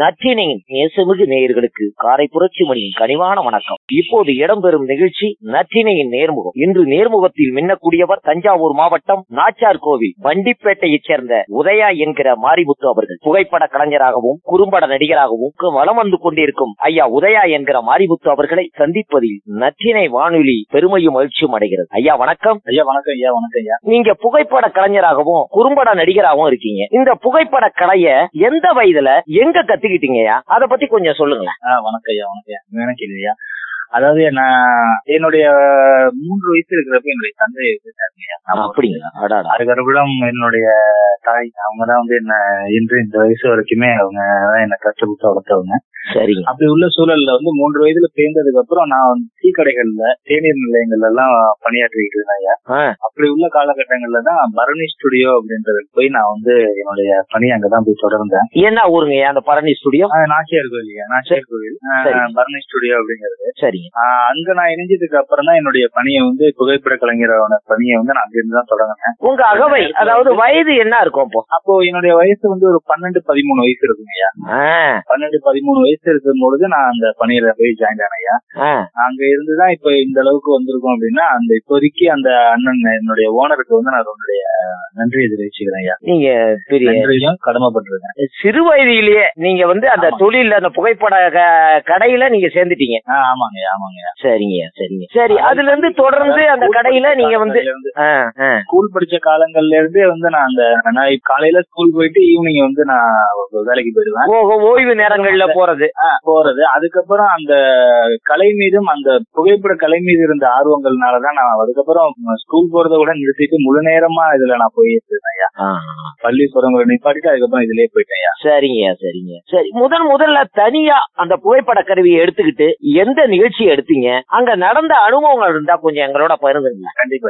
நற்றினையின் நேசமிகு நேயர்களுக்கு காரை புரட்சி மணியின் கனிவான வணக்கம். இப்போது இடம்பெறும் நிகழ்ச்சி நற்றினையின் நேர்முகம். இன்று நேர்முகத்தில் மின்னக்கூடியவர் தஞ்சாவூர் மாவட்டம் நாச்சார் கோவில் வண்டிப்பேட்டையைச் சேர்ந்த உதயா என்கிற மாரிமுத்து அவர்கள். புகைப்பட கலைஞராகவும் குறும்பட நடிகராகவும் வலம் வந்து கொண்டிருக்கும் ஐயா உதயா என்கிற மாரிமுத்து அவர்களை சந்திப்பதில் நற்றினை வானொலி பெருமையும் மகிழ்ச்சியும் அடைகிறது. ஐயா வணக்கம். ஐயா வணக்கம் ஐயா வணக்கம் ஐயா. நீங்க புகைப்பட கலைஞராகவும் குறும்பட நடிகராகவும் இருக்கீங்க. இந்த புகைப்பட கலைய எந்த வயதுல எங்க கத்துக்கிட்டீங்கயா அத பத்தி கொஞ்சம் சொல்லுங்களேன். வணக்கம் ஐயா வணக்கம் ஐயா எனக்கு இல்லையா அதாவது நான் என்னுடைய மூன்று வயசு இருக்கிறப்ப என்னுடைய தந்தை அப்படிங்களா? அதுக்கப்புறம் என்னுடைய தாய் அவங்க தான் வந்து என்ன இன்று இந்த வயசு வரைக்குமே அவங்க தான் என்ன கற்றுக் வளர்த்தவங்க. சரிங்க. அப்படி உள்ள சூழல்ல வந்து மூன்று வயதுல சேர்ந்ததுக்கு அப்புறம் நான் வந்து டீ கடைகள்ல தேநீர் நிலையங்கள்ல எல்லாம் பணியாற்றிக்கிட்டு இருந்தேன் ஐயா அப்படி உள்ள காலகட்டங்கள்ல தான் பரணி ஸ்டுடியோ அப்படின்றதுக்கு போய் நான் வந்து என்னுடைய பணி அங்கதான் போய் தொடர்ந்தேன். என்ன ஊருங்க அந்த பரணி ஸ்டுடியோ நாச்சியார் ஐயா நாச்சியார் சரி. பரணி ஸ்டுடியோ அப்படிங்கிறது. ஆஹ் அங்க நான் இணைஞ்சதுக்கு அப்புறம் தான் என்னுடைய பணியை வந்து புகைப்பட கலைஞரான பணியை வந்து நான் அங்கிருந்து தான் தொடங்கினேன். உங்க அகவை அதாவது வயது என்ன இருக்கும் அப்போ அப்போ என்னுடைய வயசு வந்து ஒரு பன்னெண்டு பதிமூணு வயசு இருக்குங்க ஐயா. பன்னெண்டு பதிமூணு வயசு இருக்கும் பொழுது நான் அந்த பணியில போய் ஜாயின் ஆனேன் ஐயா. ஆ, அங்க இருந்துதான் இப்ப இந்த அளவுக்கு வந்திருக்கோம் அப்படின்னா அந்த இப்போதைக்கு அந்த அண்ணன் என்னுடைய ஓனருக்கு வந்து நான் என்னுடைய நன்றியை தெரிவிச்சுக்கிறேன் ஐயா. நீங்க பெரிய கடமைப்பட்டிருக்கேன். சிறு வயதிலேயே நீங்க வந்து அந்த. தொழில அந்த புகைப்பட கடையில நீங்க சேர்ந்துட்டீங்க. ஆமாங்க ஆமாங்க. சரிங்க சரிங்க. சரி அதுல இருந்து தொடர்ந்து அந்த கடையில நீங்க வந்து. ஸ்கூல் படிச்ச காலங்கள்ல இருந்தே வந்து நான் அந்த நான் காலையில ஸ்கூல் போயிட்டு ஈவினிங் வந்து நான் வேலைக்கு போயிடுவேன். ஓய்வு நேரங்கள்ல போறது. போறது. அதுக்கப்புறம் அந்த கலை மீதும் அந்த புகைப்பட கலை மீது இருந்த ஆர்வங்கள்னாலதான் நான் அதுக்கப்புறம் ஸ்கூல் போறதை கூட நிறுத்திட்டு முழு நேரமா இதுல நான் போயிட்டு இருந்தேன் ஐயா. ஆ, பள்ளி போறவங்களை நிப்பாட்டிட்டு அதுக்கப்புறம் இதுலயே போயிட்டேன் ஐயா. சரிங்க சரிங்க. சரி முதன் முதல்ல தனியா அந்த புகைப்பட கருவியை எடுத்துக்கிட்டு எந்த நிகழ்ச்சி எடுத்தீங்க. அங்க நடந்த அனுபவங்கள் இருந்தா கொஞ்சம் எங்களோட பகிர்ந்துங்க கண்டிப்பா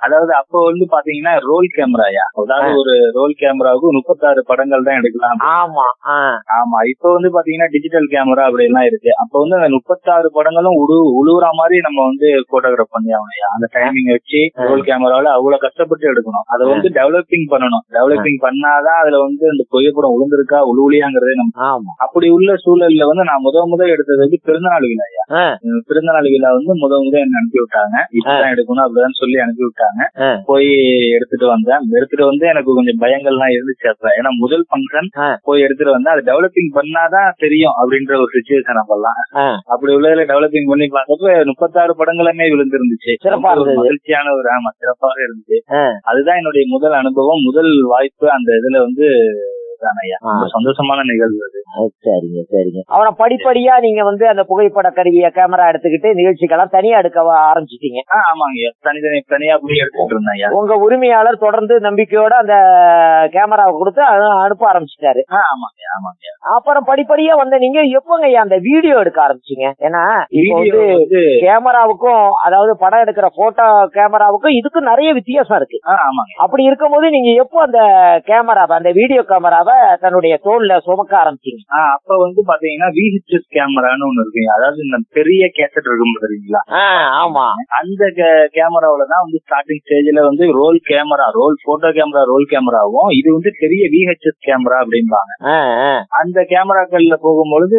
அதாவது அப்போ வந்து பாத்தீங்கன்னா ரோல் கேமராயா? அதாவது. ஒரு ரோல் கேமராவுக்கு முப்பத்தாறு படங்கள் தான் எடுக்கலாம். ஆமா ஆமா இப்ப வந்து பாத்தீங்கன்னா டிஜிட்டல் கேமரா அப்படி எல்லாம் இருக்கு. அப்ப வந்து அந்த முப்பத்தாறு படங்களும் உழு உழுவுற மாதிரி நம்ம வந்து போட்டோகிராஃப் பண்ணி ஆகணும் அந்த டைமிங் வச்சு. ரோல் கேமராவில அவ்வளவு கஷ்டப்பட்டு எடுக்கணும். அதை வந்து டெவலப்பிங் பண்ணணும். டெவலப்பிங் பண்ணாதான் அதுல வந்து அந்த புகைப்படம் உளுந்திருக்கா உழுவுலியாங்கிறதே நம்ம அப்படி உள்ள சூழல்ல வந்து நான் முத முத எடுத்தது வந்து பிறந்தநாள் விழாயா பிறந்தநாள் விழா வந்து முத முத என்ன அனுப்பி விட்டாங்க. இப்படிதான் எடுக்கணும் அப்படிதான் சொல்லி அனுப்பி விட்டாங்க. ஆ. போய் எடுத்துட்டு வந்தேன் எடுத்துட்டு வந்து எனக்கு கொஞ்சம் பயங்கள்லாம் இருந்துச்சு அப்ப ஏன்னா முதல் ஃபங்க்ஷன். போய் எடுத்துட்டு வந்தேன் அது டெவலப்பிங் பண்ணாதான் தெரியும் அப்படின்ற ஒரு சுச்சுவேஷன் அப்பெல்லாம். அப்படி உள்ளதுல டெவலப்பிங் பண்ணி பார்த்தப்ப முப்பத்தாறு படங்களுமே விழுந்திருந்துச்சு. மகிழ்ச்சியான ஒரு ஆமா சிறப்பாக இருந்துச்சு. அதுதான் என்னுடைய முதல் அனுபவம் முதல் வாய்ப்பு அந்த இதுல வந்து. ரொம்ப சந்தோஷமான நிகழ்வு அது. சரிங்க சரிங்க. அப்புறம் படிப்படியா நீங்க வந்து அந்த புகைப்பட கருவிய கேமரா எடுத்துக்கிட்டு நிகழ்ச்சிக்கெல்லாம் தனியா எடுக்க ஆரம்பிச்சிட்டீங்க? ஆமாங்க தனித்தனி தனியா போய் எடுத்துட்டு இருந்தேன் உங்க உரிமையாளர் தொடர்ந்து நம்பிக்கையோட அந்த கேமராவை கொடுத்து அனுப்ப ஆரம்பிச்சிட்டாரு. ஆமாங்க. அப்புறம் படிப்படியா வந்து நீங்க எப்பங்க அந்த வீடியோ எடுக்க ஆரம்பிச்சீங்க? ஏன்னா இப்போ வந்து கேமராவுக்கும் அதாவது படம் எடுக்கிற போட்டோ கேமராவுக்கும் இதுக்கும் நிறைய வித்தியாசம் இருக்கு. அப்படி இருக்கும்போது நீங்க எப்போ அந்த கேமராவை அந்த வீடியோ கேமராவை தன்னுடைய தோல்ல சுமக்க ஆரம்பிச்சீங்க அப்ப வந்து பாத்தீங்கன்னா விஹெச்எஸ் கேமரான்னு ஒண்ணு இருக்குங்க அதாவது இந்த பெரிய கேசட் இருக்கும் தெரியுங்களா ஆ, ஆமா. அந்த கேமராவில தான் வந்து ஸ்டார்டிங் ஸ்டேஜ்ல வந்து roll camera roll photo camera roll கேமராவும் இது வந்து பெரிய விஹெச்எஸ் கேமரா அப்படிம்பாங்க. அந்த கேமராக்கள்ல போகும்பொழுது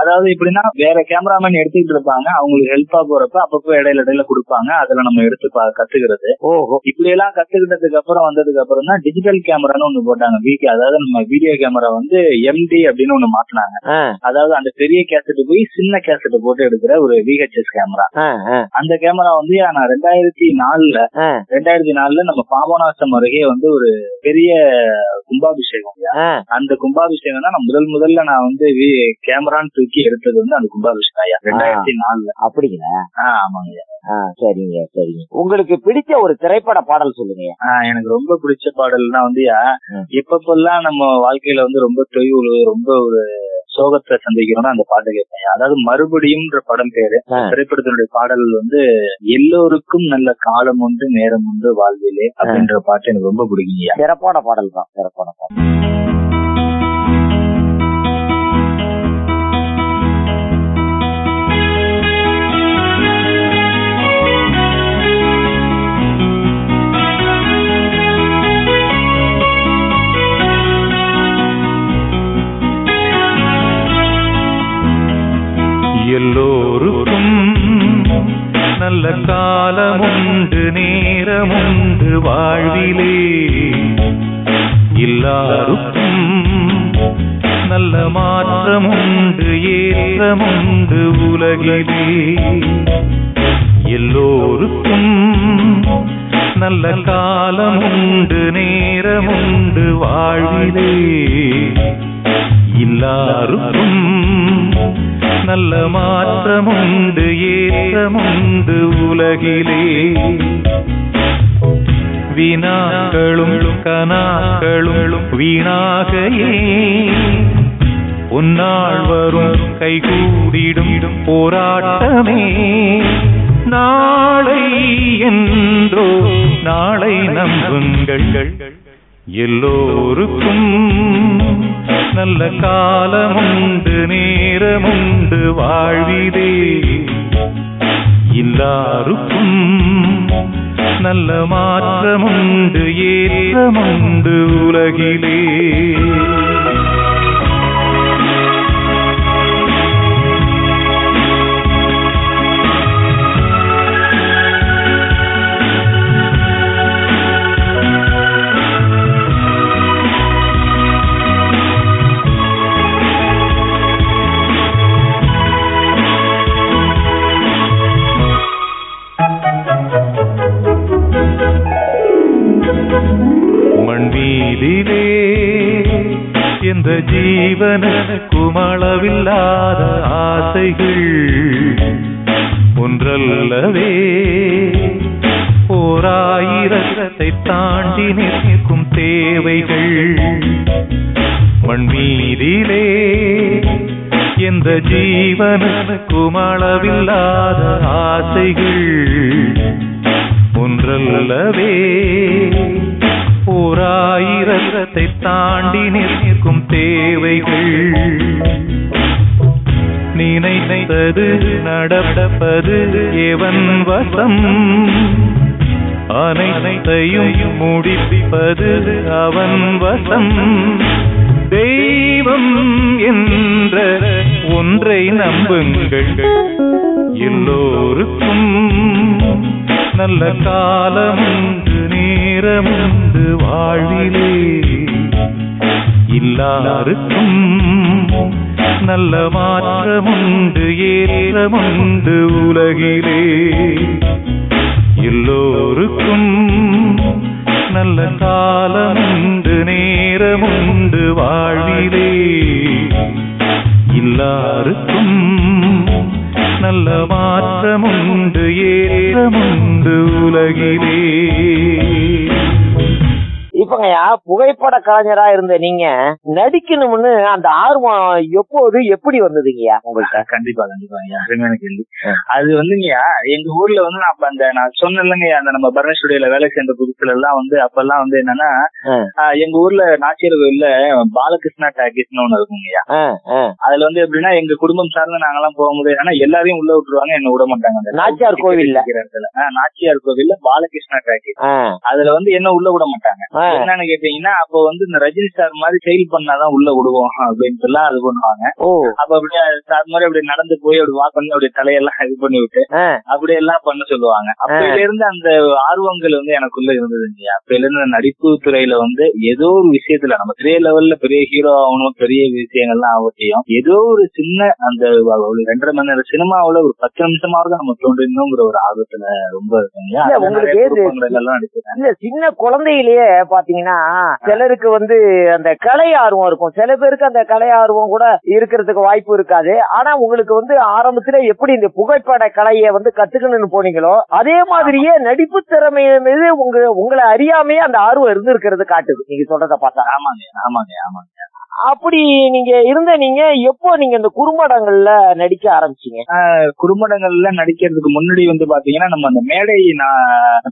அதாவது எப்படின்னா வேற கேமராமேன் எடுத்துக்கிட்டு இருப்பாங்க. அவங்களுக்கு ஹெல்ப்பா போறப்ப அப்பப்போ இடையில இடையில கொடுப்பாங்க. அதுல நம்ம எடுத்து கத்துக்கிறது. ஓஹோ. இப்படி எல்லாம் கத்துக்கிட்டதுக்கு அப்புறம் வந்ததுக்கு அப்புறம் தான் டிஜிட்டல் கேமரான்னு ஒண்ணு போட்டாங்க. வீக்கு அதாவது நம்ம வீடியோ கேமரா வந்து எம்டி அப்படின்னு ஒண்ணு மாத்தினாங்க. ஆ, அதாவது அந்த பெரிய கேசட் போய் சின்ன கேசட் போட்டு எடுக்கிற ஒரு விஹெச்எஸ் கேமரா அந்த கேமரா வந்து நான் ரெண்டாயிரத்தி நாலுல ரெண்டாயிரத்தி நாலுல நம்ம பாபநாசம் அருகே வந்து ஒரு பெரிய கும்பாபிஷேகம். அந்த கும்பாபிஷேகம் தான் நான் முதல் முதல்ல நான் வந்து கேமரான்னு தூக்கி எடுத்தது வந்து அந்த கும்பாபிஷேகம் ரெண்டாயிரத்தி நாலுல. அப்படிங்களா? ஆமாங்க சரிங்க சரிங்க. உங்களுக்கு பிடிச்ச ஒரு திரைப்பட பாடல் சொல்லுங்க. எனக்கு ரொம்ப பிடிச்ச பாடல்னா வந்து. எப்பப்பெல்லாம் நம்ம வாழ்க்கையில வந்து ரொம்ப தொய்வு ரொம்ப ஒரு சோகத்தை சந்திக்கிறோம்னா அந்த பாட்டு கேட்பேன். அதாவது மறுபடியும்ன்ற படம் பேரு. திரைப்படத்தினுடைய பாடல் வந்து எல்லோருக்கும் நல்ல காலம் உண்டு நேரம் உண்டு வாழ்விலே அப்படின்ற பாட்டு எனக்கு ரொம்ப பிடிக்குங்க சிறப்பான பாடல் தான் சிறப்பான பாடல். ஏற்றமுண்டு உலகிலே. எல்லோருக்கும் நல்ல காலமுண்டு நேரமுண்டு வாழ்விலே. எல்லாருக்கும் நல்ல மாற்றமுண்டு ஏற்றமுண்டு உலகிலே. வினாக்களும் கனாக்களும் வீணாகையே. உன்னாள் வரும் கைகூடிடும் போராட்டமே. நாளை என்றோ நாளை நம்புங்கள். எல்லோருக்கும் நல்ல காலமுண்டு நேரமுண்டு வாழ்விதே எல்லாருக்கும் நல்ல மாற்றமுண்டு ஏற்றமுண்டு உலகிலே. ஓராயிரத்தை தாண்டி நிற்கும் தேவைகள் மண்மீதிலே எந்த ஜீவனுக்கும் அளவில்லாத ஆசைகள் ஒன்றல்லவே. ஓராயிரத்தை தாண்டி நிற்கும் தேவைகள் நினைத்தது நடப்பது எவன் வசம்? அனைத்தையும் முடிப்பது அவன் வசம். தெய்வம் என்ற ஒன்றை நம்புங்கள். எல்லோருக்கும் நல்ல காலமுண்டு நேரமுண்டு வாழ்விலே. எல்லாருக்கும் நல்ல மாற்றமுண்டு ஏற்றமுண்டு உலகிலே. எல்லோருக்கும் நல்ல காலமுண்டு நேரமுண்டு வாழ்விலே. எல்லாருக்கும் நல்ல மாற்றமுண்டு ஏற்றமுண்டு உலகிலே. இப்பங்கய்யா புகைப்பட கலைஞரா இருந்த நீங்க நடிக்கணும்னு அந்த ஆர்வம் எப்போது எப்படி வந்ததுங்கய்யா உங்கள்கிட்ட கண்டிப்பா கண்டிப்பா அருமையான கேள்வி. அது வந்துங்கய்யா எங்க ஊர்ல வந்து நான் அந்த நான் சொன்னேன்லங்கய்யா அந்த நம்ம பரண ஸ்டுடியோல வேலை சேர்ந்த புதுசுல எல்லாம் வந்து அப்பெல்லாம் வந்து என்னன்னா எங்க ஊர்ல நாச்சியார் கோயில்ல பாலகிருஷ்ணா டாக்கிஸ்னு ஒண்ணு இருக்குங்கய்யா. அதுல வந்து எப்படின்னா எங்க குடும்பம் சார்ந்து நாங்கெல்லாம் போகும்போது என்னன்னா எல்லாரையும் உள்ள விட்டுருவாங்க என்ன விட மாட்டாங்க நாச்சியார். ஆ, நாச்சியார் கோவில்ல பாலகிருஷ்ணா டாக்கிஸ். அதுல வந்து என்ன உள்ள விட மாட்டாங்க. என்னன்னு கேட்டீங்கன்னா அப்போ வந்து இந்த ரஜினி சார் மாதிரி செயல் பண்ணாதான் உள்ள விடுவோம் அப்படின்னு எல்லாம் அது பண்ணுவாங்க. அப்ப அப்படியே சார் மாதிரி அப்படி நடந்து போய் அப்படி வாக் பண்ணி அப்படியே தலையெல்லாம் இது பண்ணி விட்டு ஆ, அப்படி எல்லாம் பண்ண சொல்லுவாங்க. அப்பையில இருந்து அந்த ஆர்வங்கள் வந்து எனக்குள்ள இருந்ததுங்க அப்பையில இருந்து நடிப்பு துறையில வந்து ஏதோ ஒரு விஷயத்துல நம்ம பெரிய லெவல்ல பெரிய ஹீரோ ஆகணும் பெரிய விஷயங்கள்லாம் ஆகட்டையும் ஏதோ ஒரு சின்ன அந்த ரெண்டரை மணி நேரம் சினிமாவுல ஒரு பத்து நிமிஷமாவது நம்ம தோன்றணுங்கிற ஒரு ஆர்வத்துல ரொம்ப இருக்குங்க உங்களுக்கு சின்ன குழந்தையிலேயே பாத்தீங்கன்னா சிலருக்கு வந்து அந்த கலை ஆர்வம் இருக்கும். சில பேருக்கு அந்த கலை ஆர்வம் கூட இருக்கிறதுக்கு வாய்ப்பு இருக்காது. ஆனா உங்களுக்கு வந்து ஆரம்பத்துல எப்படி இந்த புகைப்பட கலையை வந்து கத்துக்கணும்னு போனீங்களோ அதே மாதிரியே நடிப்பு திறமை மீது உங்க உங்களை அறியாமையே அந்த ஆர்வம் இருந்திருக்கிறது காட்டுது. நீங்க சொல்றத பார்த்தா. ஆமாங்க ஆமாங்க ஆமாங்க. அப்படி நீங்க இருந்த நீங்க எப்போ நீங்க இந்த குறும்படங்கள்ல நடிக்க ஆரம்பிச்சீங்க? குறும்படங்கள்ல நடிக்கிறதுக்கு முன்னாடி வந்து பாத்தீங்கன்னா நம்ம அந்த மேடை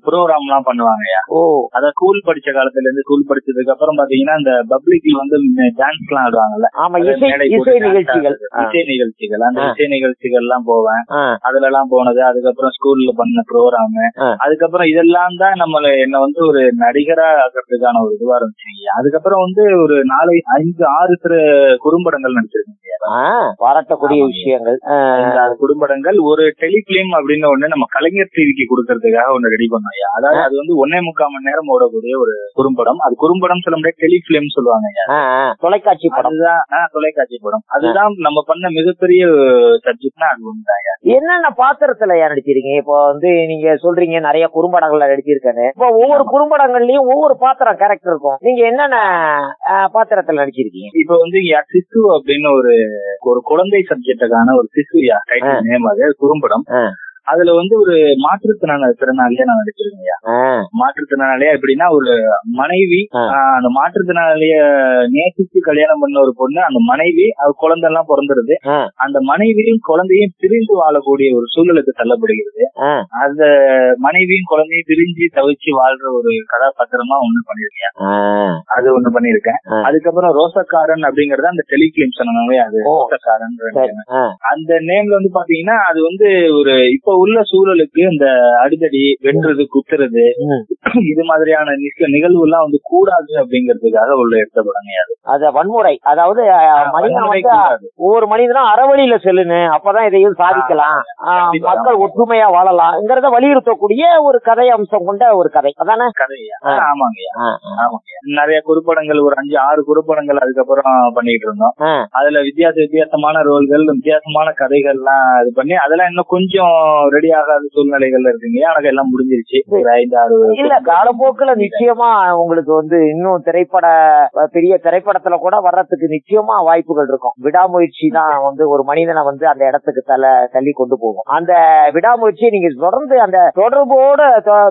ப்ரோக்ராம் எல்லாம் பண்ணுவாங்க ஓ. அதான் ஸ்கூல் படிச்ச காலத்துல இருந்து ஸ்கூல் படிச்சதுக்கு அப்புறம் பாத்தீங்கன்னா இந்த பப்ளிக்ல வந்து டான்ஸ் எல்லாம் ஆடுவாங்கல்ல? ஆமா இசை நிகழ்ச்சிகள். இசை நிகழ்ச்சிகள். அந்த. இசை நிகழ்ச்சிகள் எல்லாம் போவேன். அதுல எல்லாம் போனது. அதுக்கப்புறம் ஸ்கூல்ல பண்ண ப்ரோக்ராம். அதுக்கப்புறம் இதெல்லாம் தான் நம்மள என்ன வந்து ஒரு நடிகரா ஆக்கிறதுக்கான ஒரு இதுவா இருந்துச்சு. அதுக்கப்புறம் வந்து ஒரு நாலு ஐந்து ஆறு சில குறும்படங்கள் நடிச்சிருக்கீங்க பாராட்டக்கூடிய விஷயங்கள். குறும்படங்கள் ஒரு டெலிபிலிம் அப்படின்னு ஒண்ணு நம்ம கலைஞர் டிவிக்கு கொடுக்கறதுக்காக ஒண்ணு ரெடி பண்ணோம் ஐயா. அதாவது அது வந்து ஒன்னே முக்கால் மணி நேரம் ஓடக்கூடிய ஒரு குறும்படம். அது குறும்படம் சொல்ல முடியாது டெலிபிலிம் சொல்லுவாங்க ஐயா. தொலைக்காட்சி படம். ஆ, தொலைக்காட்சி படம். அதுதான் நம்ம பண்ண மிகப்பெரிய சப்ஜெக்ட்னா அது ஐயா. என்னென்ன பாத்திரத்துல நடிச்சிருக்கீங்க? இப்போ வந்து நீங்க சொல்றீங்க நிறைய குறும்படங்கள்ல நடிச்சிருக்கேன்னு. இப்போ ஒவ்வொரு குறும்படங்கள்லயும் ஒவ்வொரு பாத்திரம் கேரக்டர் இருக்கும். நீங்க என்னென்ன பாத்திரத்துல நடிச்சிருக்கீங்க? இப்ப வந்து யா சிசு அப்படின்னு ஒரு ஒரு குழந்தை சப்ஜெக்டுக்கான ஒரு சிசு யா டைட்டில் நேம் அது குறும்படம். அதுல வந்து ஒரு மாற்றுத்திறனாளி திறனாளியா நான் நடிச்சிருக்கேன் ஐயா. ஆ, மாற்றுத்திறனாளியா எப்படின்னா ஒரு மனைவி அந்த மாற்றுத்திறனாளிய நேசிச்சு கல்யாணம் பண்ண ஒரு பொண்ணு அந்த மனைவி குழந்தை எல்லாம் பிறந்துருது. அந்த மனைவியும் குழந்தையும் பிரிந்து வாழக்கூடிய ஒரு சூழலுக்கு தள்ளப்படுகிறது. அந்த மனைவியும் குழந்தையும் பிரிஞ்சு தவிச்சு வாழ்ற ஒரு கதாபாத்திரமா ஒண்ணு பண்ணிருக்கேன் அது ஒண்ணு பண்ணிருக்கேன். அதுக்கப்புறம் ரோசக்காரன் அப்படிங்கறது அந்த டெலிபிலிம் சொன்னாங்க அது. ரோசக்காரன் அந்த நேம்ல வந்து பாத்தீங்கன்னா அது வந்து ஒரு இப்ப உள்ள சூழலுக்கு இந்த அடிதடி வென்றது குத்துறது இது மாதிரியான நிக- நிகழ்வு எல்லாம் வந்து கூடாது அப்படிங்கறதுக்காக உள்ள எடுத்த படங்க அது. அது வன்முறை. அதாவது மனிதன் வந்து. ஒவ்வொரு மனிதனும் அறவழியில செல்லுன்னு அப்பதான் இதையும் சாதிக்கலாம். மக்கள் ஒற்றுமையா வாழலாம்ங்கிறத வலியுறுத்தக்கூடிய ஒரு கதை அம்சம் கொண்ட ஒரு கதை. அதானே? கதையா. ஆமாங்கய்யா. ஆமாங்க நிறைய குறுப்படங்கள் ஒரு அஞ்சு ஆறு குறுப்படங்கள் அதுக்கப்புறம் பண்ணிட்டு இருந்தோம். அதுல வித்தியாச வித்தியாசமான ரோல்கள் வித்தியாசமான கதைகள்லாம் இது பண்ணி அதெல்லாம் இன்னும் கொஞ்சம் ரெடி ஆகாத சூழ்நிலைகள்ல இருக்குங்க எனக்கு எல்லாம் முடிஞ்சிருச்சு. ஒரு ஐந்து ஆறு இல்ல காலப்போக்குல நிச்சயமா உங்களுக்கு வந்து இன்னும் திரைப்பட பெரிய திரைப்படத்துல கூட வர்றதுக்கு நிச்சயமா வாய்ப்புகள் இருக்கும். விடாமுயற்சி தான் வந்து ஒரு மனிதனை வந்து அந்த இடத்துக்கு தள்ள தள்ளி கொண்டு போகும். அந்த விடாமுயற்சியை நீங்க தொடர்ந்து அந்த தொடர்போட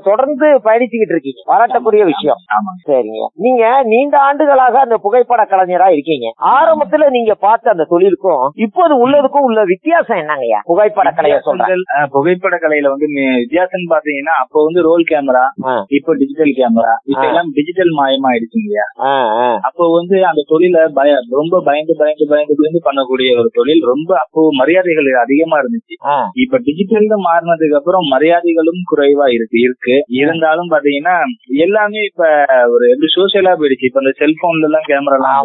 தொடர்ந்து பயணிச்சுக்கிட்டு இருக்கீங்க. பாராட்டக்கூடிய விஷயம். சரிங்க. நீங்க நீண்ட ஆண்டுகளாக அந்த புகைப்பட கலைஞரா இருக்கீங்க. ஆரம்பத்துல நீங்க பார்த்த அந்த தொழிலுக்கும் இப்போது உள்ளதுக்கும் உள்ள வித்தியாசம் என்னங்கய்யா புகைப்பட கலையை சொல்றேன். புகைப்பட கலையில வந்து வித்தியாசம் பாத்தீங்கன்னா அப்போ வந்து ரோல் கேமரா. இப்போ டிஜிட்டல் கேமரா இப்ப. எல்லாம் டிஜிட்டல் மாயமாயிடுச்சு இல்லையா அப்போ வந்து அந்த தொழில பய ரொம்ப பயந்து பயந்து பயந்து பயந்து பண்ணக்கூடிய ஒரு தொழில் ரொம்ப அப்போ மரியாதைகள் அதிகமா இருந்துச்சு. இப்ப டிஜிட்டல்ல மாறினதுக்கு அப்புறம் மரியாதைகளும் குறைவா இருக்கு இருக்கு. இருந்தாலும் பாத்தீங்கன்னா எல்லாமே இப்ப ஒரு எப்படி சோசியலா போயிடுச்சு. இப்ப இந்த செல்போன்ல எல்லாம் கேமரா எல்லாம்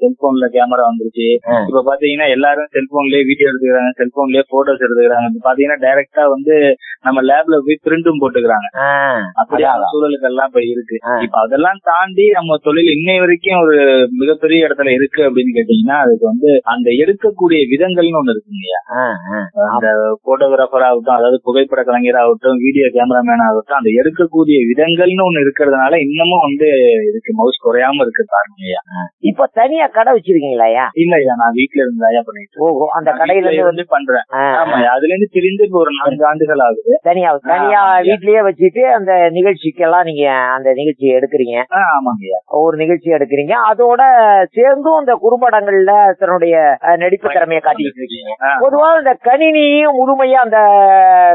செல்போன்ல கேமரா வந்துருச்சு. இப்ப பாத்தீங்கன்னா எல்லாரும் செல்போன்லயே வீடியோ எடுத்துக்கிறாங்க செல்போன்லயே போட்டோஸ் எடுத்துக்கிறாங்க. பாத்தீங்கன்னா டைரக்டா வந்து நம்ம லேப்ல போய் பிரிண்டும் போட்டுக்கிறாங்க. அப்படியான. சூழலுக்கு எல்லாம் இப்ப இருக்கு. இப்ப அதெல்லாம் தாண்டி நம்ம தொழில் இன்னை வரைக்கும் ஒரு மிகப்பெரிய இடத்துல இருக்கு அப்படின்னு கேட்டீங்கன்னா அதுக்கு வந்து அந்த எடுக்கக்கூடிய விதங்கள்னு ஒண்ணு இருக்குங்க இல்லையா. அந்த போட்டோகிராஃபர் ஆகட்டும் அதாவது புகைப்பட கலைஞர் ஆகட்டும் வீடியோ கேமராமேன் ஆகட்டும் அந்த எடுக்கக்கூடிய விதங்கள்னு ஒண்ணு இருக்கிறதுனால இன்னமும் வந்து இதுக்கு மவுஸ் குறையாம இருக்கு காரணம் இல்லையா இப்ப தனியா கடை வச்சிருக்கீங்களா இல்ல ஐயா நான் வீட்டுல இருந்து ஐயா பண்ணிட்டு ஓஹோ அந்த. கடையில இருந்து வந்து பண்றேன். ஆமா அதுல இருந்து பிரிந்து ஒரு நான்கு ஆண்டுகள் ஆகுது. தனியா தனியா வீட்லயே வச்சுட்டு அந்த நிகழ்ச்சிக்கெல்லாம் நீங்க அந்த நிகழ்ச்சி எடுக்கிறீங்க. ஒரு நிகழ்ச்சி எடுக்கிறீங்க. அதோட சேர்ந்தும் இந்த குறும்படங்கள்ல தன்னுடைய நடிப்பு திறமையை காட்டிக்கிட்டு இருக்கீங்க. பொதுவா இந்த கணினியும் முழுமையா அந்த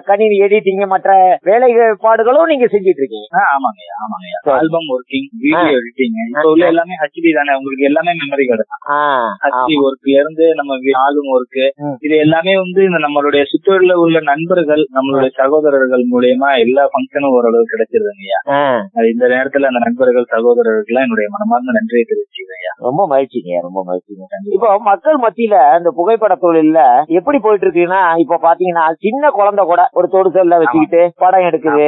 கணினி எடிட்டிங் மற்ற வேலைப்பாடுகளும் நீங்க செஞ்சிட்டு இருக்கீங்க. ஆமாங்க ஆமாங்க. ஆல்பம் ஒர்க்கிங் வீடியோ எடிட்டிங் உள்ள எல்லாமே ஹெச்டி தானே. உங்களுக்கு எல்லாமே மெமரி கார்டு ஆ, ஹச்டி. ஒர்க்ல இருந்து நம்ம ஆல்பம் ஒர்க். இது எல்லாமே வந்து இந்த நம்மளுடைய சுற்றூர்ல உள்ள நண்பர்கள் நம்மளுடைய சகோதரர்கள் மூலியமா எல்லா ஃபங்க்ஷனும் ஓரளவு கிடைச்சிருதுங்க ஐயா. ஆ, அது இந்த நேரத்துல அந்த நண்பர்கள் சகோதரர்களுக்கு என்னுடைய மனமார்ந்த நன்றியை தெரிவிச்சுக்கிறேன் ரொம்ப மகிழ்ச்சிங்க ரொம்ப மகிழ்ச்சிங்க. இப்போ மக்கள் மத்தியில இந்த புகைப்பட தொழில்ல எப்படி போயிட்டு இருக்குன்னா இப்ப பாத்தீங்கன்னா சின்ன குழந்தை கூட ஒரு தொடுசல்ல வச்சுக்கிட்டு படம் எடுக்குது.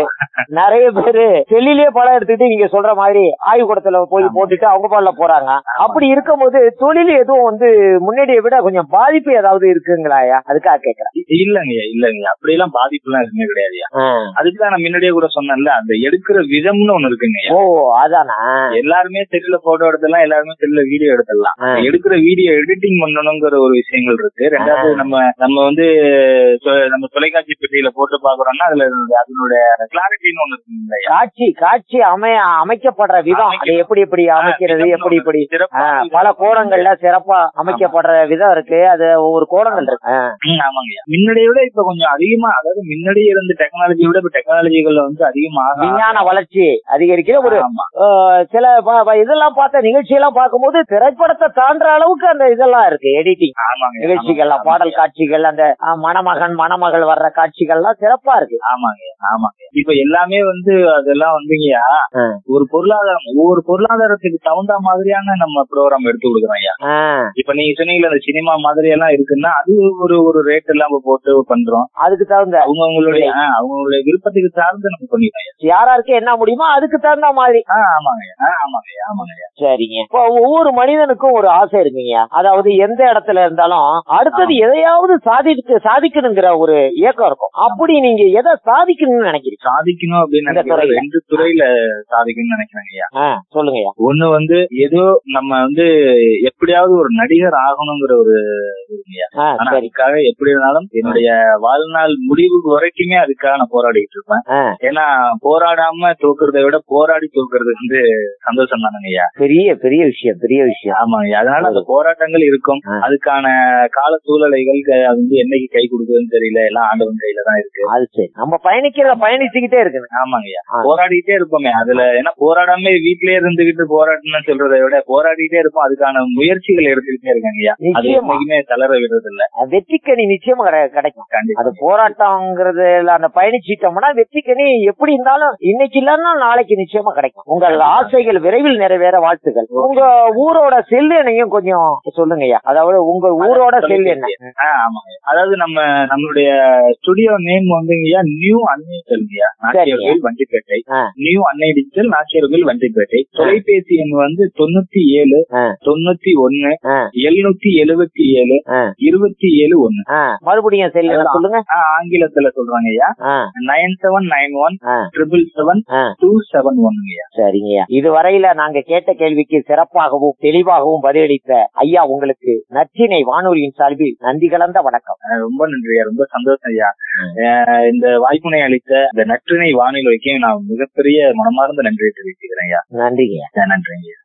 நிறைய பேரு செல்லிலேயே படம் எடுத்துக்கிட்டு நீங்க சொல்ற மாதிரி ஆய்வுக்கூடத்துல போய் போட்டுட்டு அவங்க பாடல போறாங்க. அப்படி இருக்கும்போது தொழில் எதுவும் வந்து முன்னாடியை விட கொஞ்சம் பாதிப்பு ஏதாவது இருக்குங்களாயா அதுக்காக கேக்குறேன். இல்லங்க ஐயா இல்லங்க ஐயா. அப்படியெல்லாம் பாதிப்பு எல்லாம் எதுவுமே கிடையாது ஐயா. ஆ. அதுக்கு தான் நான் முன்னாடியே கூட சொன்னேன்ல அந்த எடுக்கிற விதம்னு ஒண்ணு இருக்குங்க. ஓ அதானா? எல்லாருமே செல்லுல போட்டோ எடுத்துடலாம் எல்லாருமே செல்லுல வீடியோ எடுத்துடலாம். எடுக்கிற வீடியோ எடிட்டிங் பண்ணணுங்கிற ஒரு விஷயங்கள் இருக்கு. ரெண்டாவது நம்ம நம்ம வந்து நம்ம தொலைக்காட்சி பெட்டியில போட்டு பாக்குறோம்னா அதுல அதனுடைய கிளாரிட்டின்னு ஒண்ணு இருக்குங்க காட்சி காட்சி அமைய அமைக்கப்படுற விதம். அது எப்படி எப்படி அமைக்கிறது எப்படி எப்படி? பல கோணங்கள்ல சிறப்பா அமைக்கப்படுற விதம் இருக்கு. அது ஒவ்வொரு கோணங்கள் இருக்கு. ஆ. ம், ஆமாங்கய்யா முன்னாடியை விட இப்ப கொஞ்சம் அதிகமா அதாவது முன்னாடி இருந்த டெக்னாலஜி விட இப்ப டெக்னாலஜிகள் வந்து அதிகமாக விஞ்ஞான வளர்ச்சி அதிகரிக்கிற ஒரு சில இதெல்லாம் பார்த்த நிகழ்ச்சியெல்லாம் பார்க்கும்போது திரைப்படத்தை தாண்டுற அளவுக்கு அந்த இதெல்லாம் இருக்கு எடிட்டிங் நிகழ்ச்சிகள்லாம் பாடல் காட்சிகள் அந்த மணமகன் மணமகள் வர்ற காட்சிகள்லாம் சிறப்பா இருக்கு. ஆமாங்க. ஆமாங்க. இப்ப எல்லாமே வந்து அதெல்லாம் வந்துங்கய்யா ஆ. ஒரு பொருளாதாரம் ஒவ்வொரு பொருளாதாரத்துக்கு தகுந்த மாதிரியான நம்ம ப்ரோக்ராம் எடுத்து கொடுக்குறோம் ஐயா. இப்ப நீங்க சொன்னீங்கல்ல அந்த சினிமா மாதிரி எல்லாம் இருக்குன்னா அது ஒரு ஒரு ரேட் எல்லாம் போட்டு பண்றோம். அதுக்கு தகுந்த. அவங்கவுங்களுடைய அவங்களுடைய விருப்பத்துக்கு சார்ந்து நம்ம ஐயா. யாராருக்கு என்ன முடியுமோ அதுக்கு தகுந்த மாதிரி. ஆமாங்க ஆமாங்க ஐயா. ஆமாங்க ஐயா. சரிங்க. இப்போ ஒவ்வொரு மனிதனுக்கும் ஒரு ஆசை இருக்குங்க அதாவது எந்த இடத்துல இருந்தாலும் அடுத்தது எதையாவது சாதிக்க சாதிக்கணுங்கிற ஒரு ஏக்கம் இருக்கும். அப்படி நீங்க எதை சாதிக்கணும்னு நினைக்கிறீங்க? சாதிக்கணும் அப்படின்னு துறையில. ரெண்டு துறையில சாதிக்கணும்னு நினைக்கிறேங்க ஐயா. ஆ, சொல்லுங்கய்யா ஒண்ணு வந்து ஏதோ நம்ம வந்து எப்படியாவது ஒரு நடிகர் ஆகணுங்கிற ஒரு ஆனா அதுக்காக எப்படி இருந்தாலும் என்னுடைய வாழ்நாள் முடிவுக்கு வரைக்குமே அதுக்காக நான் போராடிட்டு இருப்பேன். ஏன்னா போராடாம தோக்குறதை விட போராடி தோக்குறது வந்து சந்தோஷம் தானுங்க ஐயா. பெரிய பெரிய விஷயம் பெரிய விஷயம். ஆமாங்க. அதனால அந்த போராட்டங்கள் இருக்கும். அதுக்கான கால சூழ்நிலைகள் அது வந்து என்னைக்கு கை கொடுக்குதுன்னு தெரியல. எல்லாம் ஆண்டவன் கையில தான் இருக்கு. அது சரி. நம்ம பயணிக்கிறத பயணிச்சுக்கிட்டே இருக்கணும். ஆமாங்க ஐயா ஆ. போராடிட்டே இருப்போமே. அதுல ஏன்னா போராடாம வீட்லயே இருந்துகிட்டு போராட்டணும்னு சொல்றதை விட போராடிட்டே இருப்போம். அதுக்கான முயற்சிகள் எடுத்துக்கிட்டே இருக்காங்க ஐயா அது. என்னைக்குமே தளர விடுறது இல்ல வெற்றிக்கனி நிச்சயமா கிடை- கிடைக்கும். அது போராட்டம்ங்கிறது அந்த பயணிச்சிட்டோம்னா வெற்றிக்கனி எப்படி இருந்தாலும் இன்னைக்கு இல்லைன்னா நாளைக்கு நிச்சயமா கிடைக்கும். உங்கள் ஆசைகள் விரைவில் நிறைவேற வாழ்த்துக்கள். உங்க ஊரோட செல் எண்ணையும் கொஞ்சம் சொல்லுங்கய்யா. அதாவது உங்க ஊரோட செல் என்ன? அதாவது நம்ம நம்மளுடைய ஸ்டுடியோ நேம் வந்துங்கய்யா நியூ செல்வியா நாச்சியர்கள் வண்டிப்பேட்டை. நியூ அன்னை டிஜிட்டல் நாச்சியர்கள் வண்டிப்பேட்டை தொலைபேசி எண் வந்து தொண்ணூத்தி ஏழு. தொண்ணூத்தி ஒன்னு எழுநூத்தி எழுபத்தி ஏழு இருபத்தி ஏழு ஒன்னு. மறுபடியும் சொல்லுங்க. ஆங்கிலத்துல சொல்றாங்க ஐயா nine seven nine one triple seven. Two seven ஒன்னுங்கய்யா. சரிங்கய்யா. இதுவரையில நாங்க கேட்ட கேள்விக்கு சிறப்பாகவும் தெளிவாகவும் பதிலளித்த ஐயா உங்களுக்கு நச்சினை வானொலியின் சார்பில் நன்றி கலந்த வணக்கம். ரொம்ப நன்றி ரொம்ப சந்தோஷம் ஐயா. இந்த வாய்ப்புனை அளித்த இந்த நற்றினை வானிலைக்கு நான் மிகப்பெரிய மனமார்ந்த நன்றியை தெரிவிச்சுக்கிறேன் ஐயா. நன்றிங்க நன்றிங்க ஐயா.